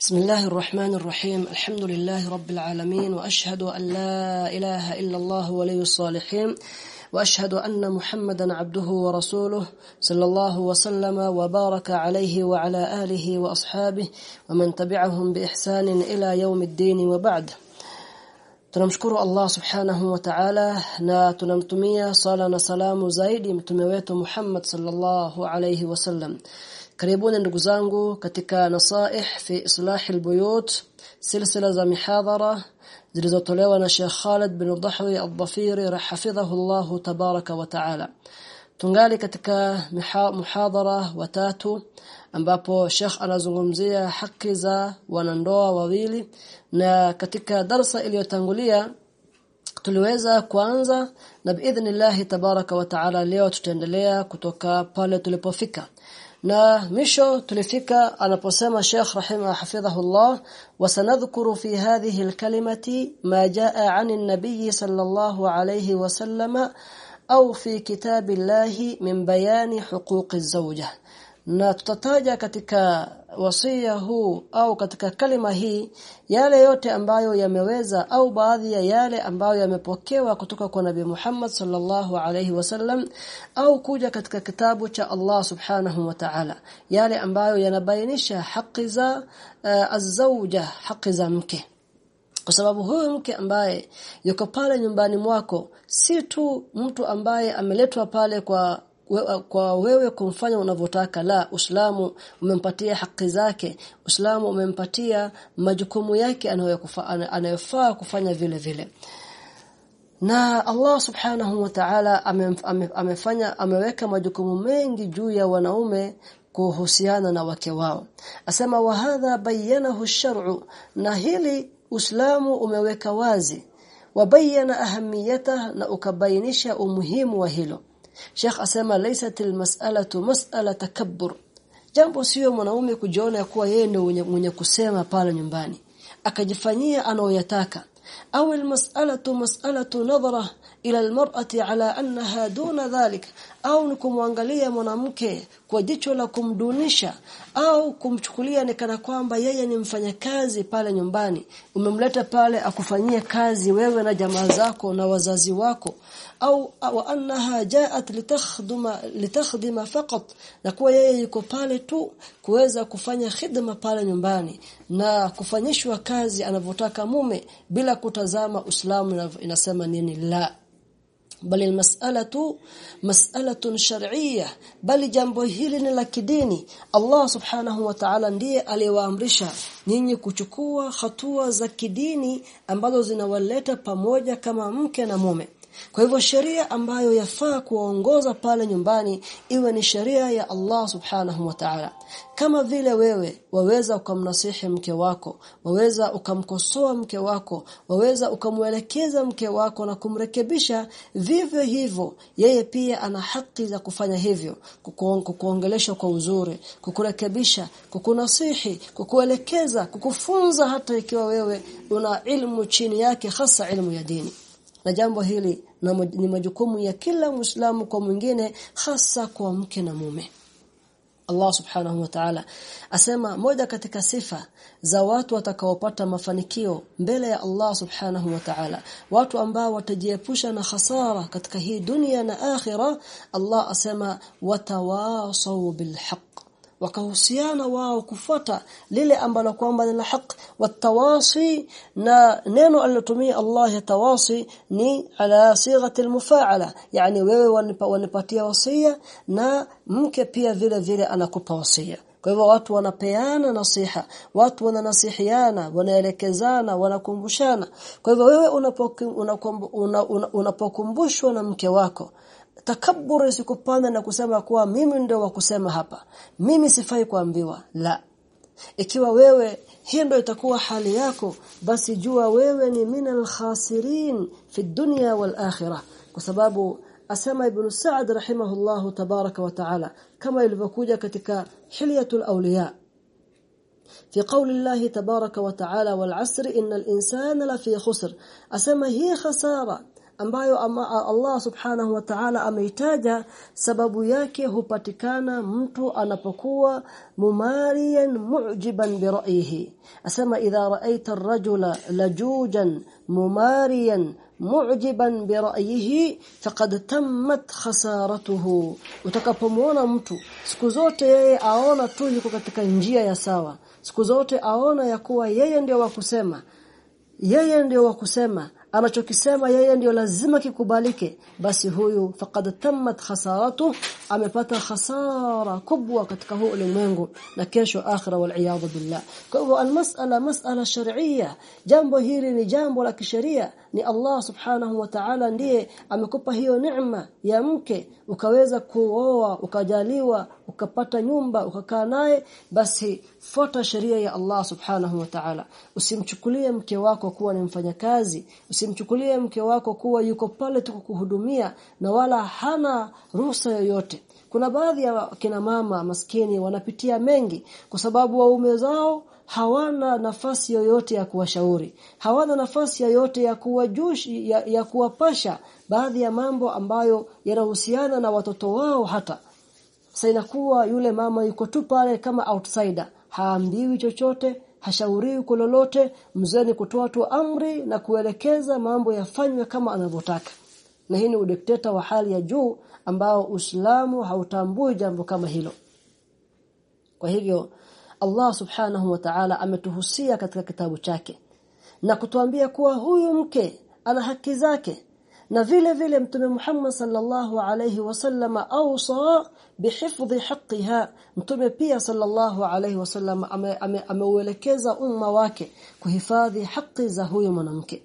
بسم الله الرحمن الرحيم. الحمد لله رب العالمين وأشهد أن لا إله إلا الله ولي الصالحين وأشهد أن محمدا عبده ورسوله صلى الله وسلم وبارك عليه وعلى آله وأصحابه ومن تبعهم بإحسان إلى يوم الدين وبعد. Tunamshukuru Allah subhanahu wa ta'ala na tunamtumia sala na salamu wetu Muhammad sallallahu alayhi wasallam karibuni ndugu zangu katika nasaih fi islah albuyut silsila za mihadhara zilizotolewa na Sheikh Khalid bin Dhahwi al-Dhafiri rahafidhahu tabaraka wa ta'ala. Tungali katika muhadhara watatu ambapo Sheikh anazungumzia haki za wanandoa wawili na katika darsa iliyotangulia tuliweza kuanza na biidhnillah tabaraka wa taala leo tutaendelea kutoka pale tulipofika na misho tulifika anaposema Sheikh rahima hafidhahullah wasanadhkuru fi hadhihi alkalimati ma jaa 'an an-nabiy sallallahu alayhi wasallama au fi kitabillahi min bayani huquqi zawja na tutataja katika wasia huu au katika kalima hii yale yote ambayo yameweza au baadhi ya yale ambayo yamepokewa kutoka kwa Nabii Muhammad sallallahu alaihi wasallam au kuja katika kitabu cha Allah subhanahu wa ta'ala. Yale ambayo yanabainisha haki za uh, azauja haki za mke. Kwa sababu huyu mke ambaye yuko pale nyumbani mwako si tu mtu ambaye ameletwa pale kwa kwa wewe kumfanya unavyotaka. La Uislamu umempatia haki zake. Uislamu umempatia majukumu yake anayofaa kufanya vile vile. Na Allah subhanahu wa ta'ala amefanya ameweka majukumu mengi juu ya wanaume kuhusiana na wake wao. Asema wa hadha bayyanahu shar'u. Na hili Uislamu umeweka wazi. Wabayana ahamiyata na ukabainisha umuhimu wa hilo Sheikh asema laysat almas'alatu mas'ala takabbur. Jambo sio mwanaume kujiona kuwa yeye ndio mwenye kusema pale nyumbani. Akajifanyia anaoyataka. Au almas'alatu mas'alatu nadhara ila almar'ati ala annaha duna dhalik au nikumwangalia mwanamke kwa jicho la kumdunisha au kumchukulia ni kana kwamba yeye ni mfanyakazi pale nyumbani. Umemleta pale akufanyia kazi wewe na jamaa zako na wazazi wako. Au wa annaha jaat litakhduma litakhdima faqat na kuwa yeye yuko pale tu kuweza kufanya khidma pale nyumbani na kufanyishwa kazi anavyotaka mume bila kutazama Uislamu inasema nini? La bali mas'alatu mas'alatun shar'iyyah bali jambo hili ni la kidini. Allah subhanahu wa ta'ala ndiye aliyewaamrisha nyinyi kuchukua hatua za kidini ambazo zinawaleta pamoja kama mke na mume kwa hivyo sheria ambayo yafaa kuwaongoza pale nyumbani iwe ni sheria ya Allah Subhanahu wa Ta'ala. Kama vile wewe waweza ukamnasihi mke wako, waweza ukamkosoa mke wako, waweza ukamwelekeza mke wako na kumrekebisha vivyo hivyo yeye pia ana haki za kufanya hivyo, kukuongelesha kwa uzuri, kukurekebisha, kukunasihi, kukuelekeza, kukufunza hata ikiwa wewe una ilmu chini yake hasa ilmu ya dini na jambo hili na ni majukumu ya kila Muislamu kwa mwingine hasa kwa mke na mume. Allah subhanahu wa ta'ala asema moja katika sifa za watu watakaopata mafanikio mbele ya Allah subhanahu wa ta'ala watu ambao watajiepusha na hasara katika hii dunia na akhira Allah asema watawasaw bilhaq wakahusiana wao kufuata lile ambalo kwamba ni la haq watawasi na neno alilotumia Allah tawasi ni ala sighati almufaala yani wewe wanipatia wasia na mke pia vile vile anakupa wasia. Kwa hivyo watu wanapeana nasiha watu wananasihiana wanaelekezana wanakumbushana. Kwa hivyo wewe unapokumbushwa na mke wako takabbur isikupanda na kusema kuwa mimi ndio wa kusema hapa mimi sifai kuambiwa la ikiwa wewe hii ndio itakuwa hali yako basi jua wewe ni minal khasirin fi dunya wal akhirah kwa sababu asema ibn Sa'd rahimahullahu tabaraka wa taala kama ilivyokuja katika hilyatul awliya في قول الله تبارك وتعالى والعصر إن الإنسان لفي خسر أسمى هي خسارة ambayo ama Allah subhanahu wa ta'ala ameitaja sababu yake hupatikana mtu anapokuwa mumariyan mu'jiban bi ra'yihi asema idha ra'aita ar-rajula lajujan mumariyan mu'jiban bi ra'yihi faqad tammat khasaratuhu. Utakapomuona mtu siku zote yeye aona tu yuko katika njia ya sawa. Siku zote aona ya kuwa yeye ndio wa kusema yeye ndio wa kusema anachokisema yeye ndio lazima kikubalike. Basi huyu faqad tammat khasaratu amepata khasara kubwa katika huu ulimwengu na kesho akhira wal billah. Kwa hivyo almas'ala mas'ala shar'iyya. Jambo hili ni jambo la kisheria. Ni Allah subhanahu wa ta'ala ndiye amekupa hiyo neema ya mke. Ukaweza kuoa ukajaliwa ukapata nyumba ukakaa naye basi fuata sheria ya Allah subhanahu wa ta'ala. Usimchukulie mke wako kuwa ni mfanyakazi usimchukulie mke wako kuwa yuko pale tu kukuhudumia na wala hana ruhusa yoyote. Kuna baadhi ya kina mama maskini wanapitia mengi kwa sababu waume zao hawana nafasi yoyote ya kuwashauri hawana nafasi yoyote ya kuwajushi ya, ya kuwapasha baadhi ya mambo ambayo yanahusiana na watoto wao hata sasa inakuwa yule mama yuko tu pale kama outsider. Haambiwi chochote hashauriwi lolote mzee kutoa tu amri na kuelekeza mambo yafanywe kama anavyotaka. Na hii ni udikteta wa hali ya juu ambao Uislamu hautambui jambo kama hilo. Kwa hivyo Allah subhanahu wa ta'ala ametuhusia katika kitabu chake na kutuambia kuwa huyu mke ana haki zake na vile vile mtume Muhammad sallallahu alayhi wasallama awsa bihifdhi haqqiha mtume pia sallallahu alayhi wasallam ameuelekeza ame, ame umma wake kuhifadhi haki za huyo mwanamke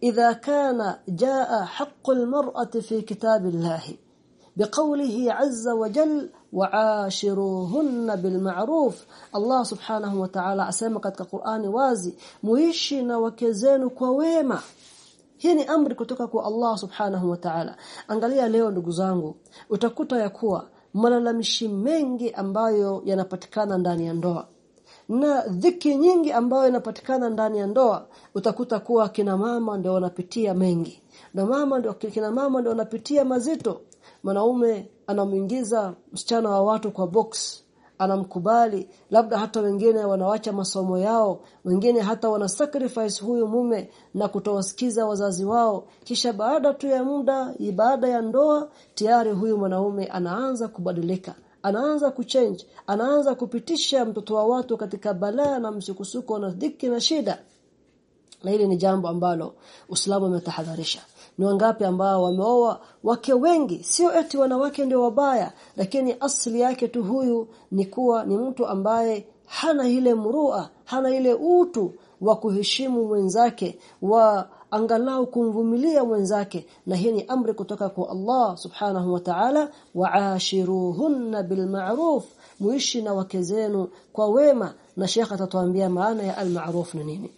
idha kana jaa haqqul mar'ati fi kitabillahi بقوله عز وجل وعاشروهن بالمعروف الله سبحانه وتعالى asema katika Qur'ani wazi muishi na wake zenu kwa wema hii ni amri kutoka kwa Allah subhanahu wa ta'ala. Angalia leo ndugu zangu utakuta ya kuwa malalamishi mengi ambayo yanapatikana ndani ya ndoa na dhiki nyingi ambayo inapatikana ndani ya ndoa utakuta kuwa kina mama ndio wanapitia mengi. Na mama ndio kina mama ndio wanapitia mazito. Mwanaume anamuingiza msichana wa watu kwa box anamkubali labda hata wengine wanawacha masomo yao wengine hata wana sacrifice huyu mume na kutowasikiza wazazi wao. Kisha baada tu ya muda ibada ya ndoa tayari huyu mwanaume anaanza kubadilika anaanza kuchange anaanza kupitisha mtoto wa watu katika balaa na msukusuko na dhiki na shida na ile ni jambo ambalo Uislamu umetahadharisha. Ni wangapi ambao wameoa wake wengi? Sio eti wanawake ndio wabaya lakini asili yake tu huyu ni kuwa ni mtu ambaye hana ile murua hana ile utu wa kuheshimu mwenzake wa angalau kumvumilia mwenzake. Na hii ni amri kutoka kwa Allah subhanahu wa ta'ala wa'ashiruhunna bilma'ruf muishi na wake zenu kwa wema. Na shekha atatuambia maana ya al-ma'ruf ni nini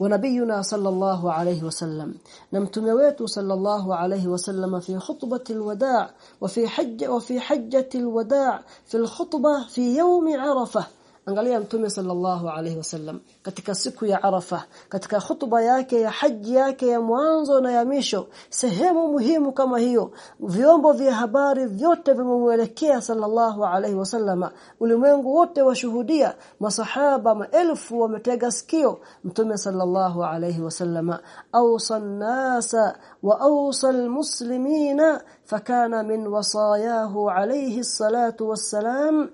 ونبينا صلى الله عليه وسلم. نمتمويت صلى الله عليه وسلم في خطبة الوداع وفي حج وفي حجة الوداع في الخطبة في يوم عرفة. Angalia mtume sallallahu alaihi wasallam katika siku ya Arafa katika hutuba yake ya haji yake ya mwanzo na ya misho sehemu muhimu kama hiyo vyombo vya habari vyote vimemuelekea sallallahu alaihi wasallama ulimwengu wote washuhudia masahaba maelfu wametega sikio mtume sallallahu alaihi wasallama awsan nasa wa awsal muslimina fakana min wasayahu alaihi salatu wassalam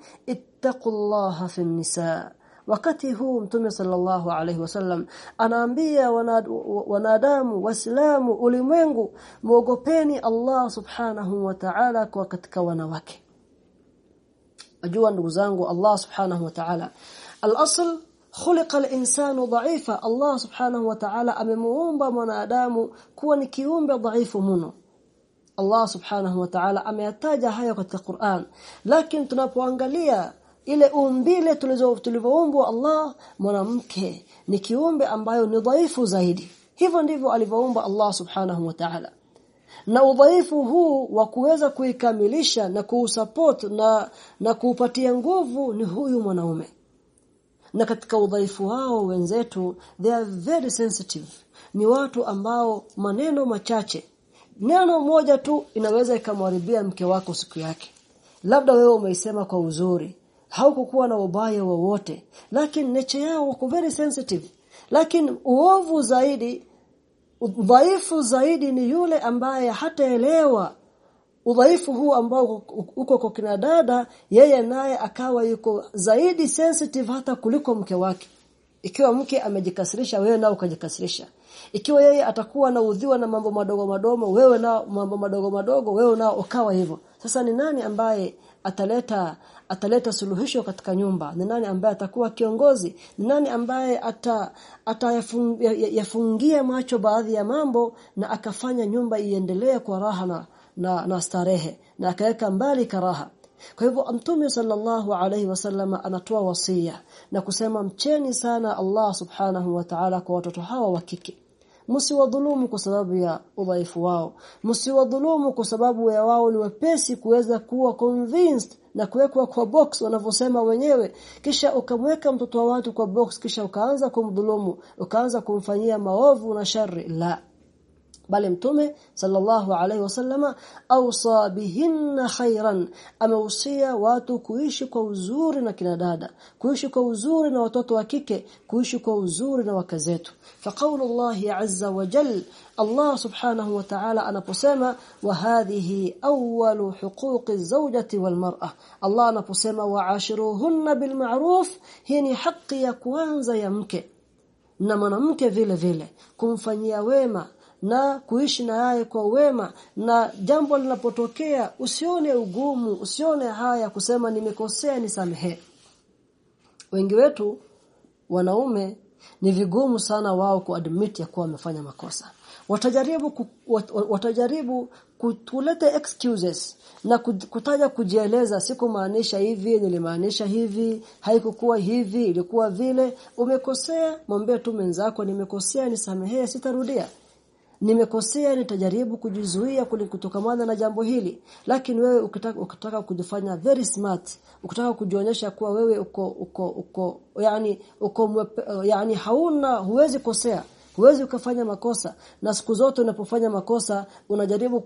ittaqullaha fi nisa wakati huu mtume sallallahu alaihi wasallam anaambia wanadamu waislamu ulimwengu muogopeni Allah subhanahu wa ta'ala kwa katika wanawake ajua ndugu zangu Allah subhanahu wa ta'ala al-asl khuliqa al-insanu dha'ifa Allah subhanahu wa ta'ala amemuumba mwanadamu kuwa ni kiumbe dhaifu mno Allah subhanahu wa ta'ala ameyataja hayo katika Qur'an lakini tunapoangalia ile umbile tulivyoumbwa Allah mwanamke ni kiumbe ambayo ni dhaifu zaidi. Hivyo ndivyo alivyoumba Allah subhanahu wa ta'ala. Na udhaifu huu wa kuweza kuikamilisha na kuusupport na na kuupatia nguvu ni huyu mwanaume. Na katika udhaifu wao wenzetu they are very sensitive. Ni watu ambao maneno machache. Neno moja tu inaweza ikamharibia mke wako siku yake. Labda wewe umeisema kwa uzuri haukukuwa na ubaya wowote. Lakini nature yao wako very sensitive. Lakini uovu zaidi udhaifu zaidi ni yule ambaye hataelewa udhaifu huu ambao uko kwa kina dada yeye naye akawa yuko zaidi sensitive hata kuliko mke wake. Ikiwa mke amejikasirisha wewe nao ukajikasirisha. Ikiwa yeye atakuwa na udhiwa na mambo madogo madogo wewe na mambo madogo madogo wewe nao ukawa hivyo. Sasa ni nani ambaye ataleta ataleta suluhisho katika nyumba. Ni nani ambaye atakuwa kiongozi? Ni nani ambaye ata atayafungia macho baadhi ya mambo na akafanya nyumba iendelee kwa raha na, na, na starehe na akaweka mbali karaha kwa hivyo Mtume sallallahu alaihi wasallam anatoa wasia na kusema mcheni sana Allah subhanahu wa ta'ala kwa watoto hawa wa kike msiwadhulumu kwa sababu ya udhaifu wao. Msiwadhulumu kwa sababu ya wao ni wepesi kuweza kuwa convinced na kuwekwa kwa box wanavyosema wenyewe. Kisha ukamweka mtoto wa watu kwa box kisha ukaanza kumdhulumu ukaanza kumfanyia maovu na shari la bali mtume sallallahu alaihi wasallama awsa bihinna khairan ameusia watu kuishi kwa uzuri na kina dada kuishi kwa uzuri na watoto wa kike kuishi kwa uzuri na wake zetu. Allah azza wa jal Allah subhanahu wa ta'ala anaposema wa hadhihi awwalu huquqi zawjati wal mar'a Allah anaposema wa'ashiruhunna bil ma'ruf hii ni ya kwanza ya mke na mwanamke vile vile kumfanyia wema na kuishi na yeye kwa wema na jambo linapotokea usione ugumu usione haya kusema nimekosea nisamehe. Wengi wetu wanaume ni vigumu sana wao kuadmit ya kuwa wamefanya makosa. Watajaribu ku, wat, watajaribu kuleta excuses na kutaja kujieleza. Sikumaanisha hivi nilimaanisha hivi haikukuwa hivi ilikuwa vile. Umekosea mwambie tu mwenzako nimekosea nisamehee sitarudia nimekosea nitajaribu kujizuia kutokamana na jambo hili. Lakini wewe ukitaka ukitaka kujifanya very smart ukitaka kujionyesha kuwa wewe uko uko uko yani uko yani hauna huwezi kosea. Huwezi ukafanya makosa. Na siku zote unapofanya makosa unajaribu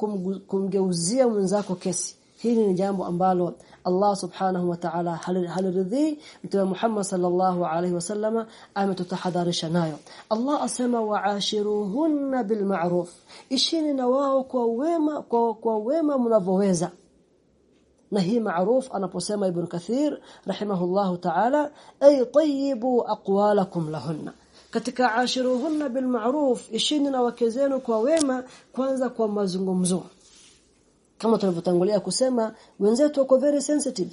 kumgeuzia mwenzako kesi. Hili ni jambo ambalo الله سبحانه وتعالى. هل هل رضي محمد صلى الله عليه وسلم أم تتحضر شنايو؟ الله اسما وعاشروهن بالمعروف. إشيني نواه كووما كووما منافوهزا ما هي معروف. أنا بسمى ابن كثير رحمه الله تعالى. أي طيبوا أقوالكم لهن. ketika عاشروهن بالمعروف. إشيني نواكزينو كووما كوانزا kwa mazungumzo kama tulivyotangulia kusema wenzetu wako very sensitive.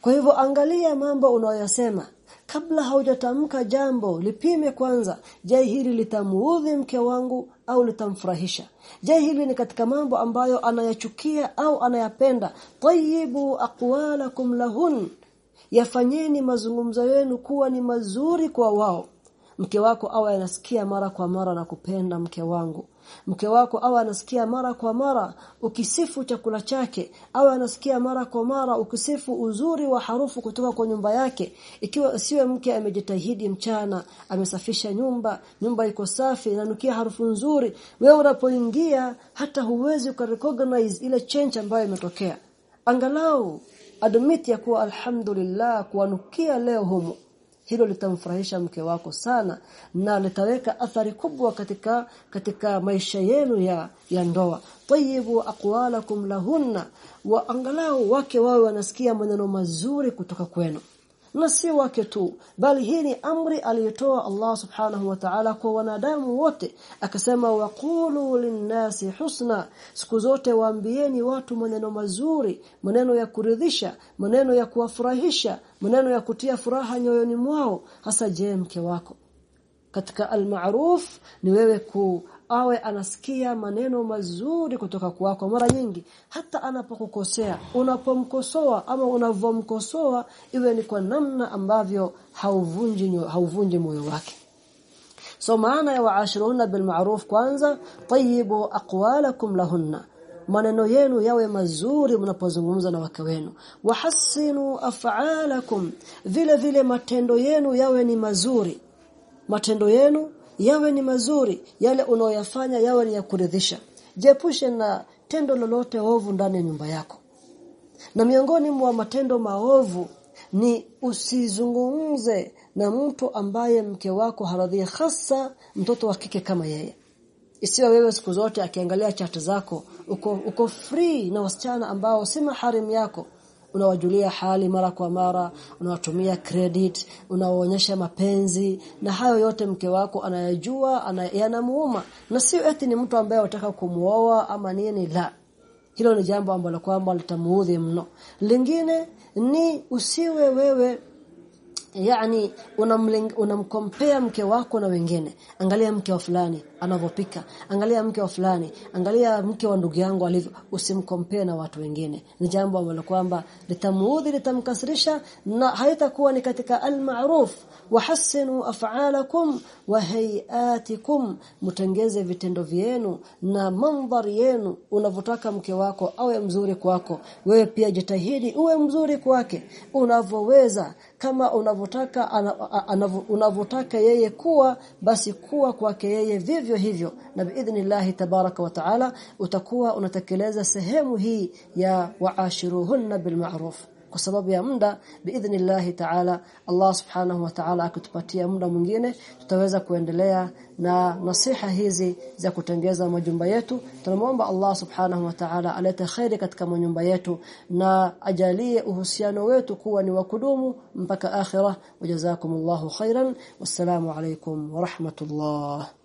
Kwa hivyo angalia mambo unayoyasema. Kabla haujatamka jambo lipime kwanza. Je hili litamuudhi mke wangu au litamfurahisha? Je hili ni katika mambo ambayo anayachukia au anayapenda? Tayyibu aqwalakum lahun. Yafanyeni mazungumzo yenu kuwa ni mazuri kwa wao. Mke wako awe anasikia mara kwa mara na kupenda mke wangu mke wako au anasikia mara kwa mara ukisifu chakula chake au anasikia mara kwa mara ukisifu uzuri wa harufu kutoka kwa nyumba yake. Ikiwa siwe mke amejitahidi mchana amesafisha nyumba nyumba iko safi inanukia harufu nzuri wewe unapoingia hata huwezi ukarecognize ile change ambayo imetokea. Angalau admit ya kuwa alhamdulillah kuanukia leo humu hilo litamfurahisha mke wako sana na litaweka athari kubwa katika katika maisha yenu ya ya ndoa. Tayyibu aqwalakum lahunna wa angalau wake wawe wanasikia maneno mazuri kutoka kwenu. Na si wake tu bali hii ni amri aliyotoa Allah subhanahu wa ta'ala kwa wanadamu wote akasema waqulu linnasi husna. Siku zote waambieni watu maneno mazuri maneno ya kuridhisha maneno ya kuwafurahisha maneno ya kutia furaha nyoyoni mwao hasa je mke wako? Katika almaruf ni wewe ku awe anasikia maneno mazuri kutoka kwako mara nyingi. Hata anapokukosea unapomkosoa ama unavomkosoa iwe ni kwa namna ambavyo hauvunji hauvunji moyo wake. So maana ya waashiruna bil ma'ruf kwanza tayyibu aqwalakum lahunna maneno yenu yawe mazuri mnapozungumza na wake wenu. Wahassinu af'alakum. Vile vile matendo yenu yawe ni mazuri. Matendo yenu yawe ni mazuri. Yale unaoyafanya yawe ni ya kuridhisha. Jiepushe na tendo lolote ovu ndani ya nyumba yako. Na miongoni mwa matendo maovu ni usizungumze na mtu ambaye mke wako haradhi hasa mtoto wa kike kama yeye isiwe wewe siku zote akiangalia chat zako. Uko uko free na wasichana ambao si maharim yako. Unawajulia hali mara kwa mara unawatumia credit unawaonyesha mapenzi na hayo yote mke wako anayajua yanamuuma na sio eti ni mtu ambaye unataka kumuoa ama nini la. Hilo ni jambo ambalo kwamba litamuudhi mno. Lingine ni usiwe wewe yani unamkompea mke wako na wengine. Angalia mke wa fulani anavyopika. Angalia mke wa fulani. Angalia mke wa ndugu yangu alivyo. Usimkompea na watu wengine. Ni jambo ambalo kwamba litamuudhi litamkasirisha na haitakuwa ni katika almaruf. Wahasinu af'alakum wa hayatikum. Mtengeze vitendo vyenu na mandhari yenu. Unavotaka mke wako awe mzuri kwako. Wewe pia jitahidi uwe mzuri kwake. Unavyoweza. Kama unavyotaka unavyotaka yeye kuwa basi kuwa kwake yeye vivyo hivyo. Na biidhnillah tabaraka wa taala utakuwa unatekeleza sehemu hii ya waashiruhunna bilma'ruf kwa sababu ya muda biidhnillah taala Allah subhanahu wa ta'ala akitupatia muda mwingine tutaweza kuendelea na nasiha hizi za kutengeza majumba yetu. Tunamuomba Allah subhanahu wa ta'ala alete khairi katika manyumba yetu na ajalie uhusiano wetu kuwa ni wa kudumu mpaka akhirah. Wajazakumullahu khairan. Wassalamu alaykum wa rahmatullah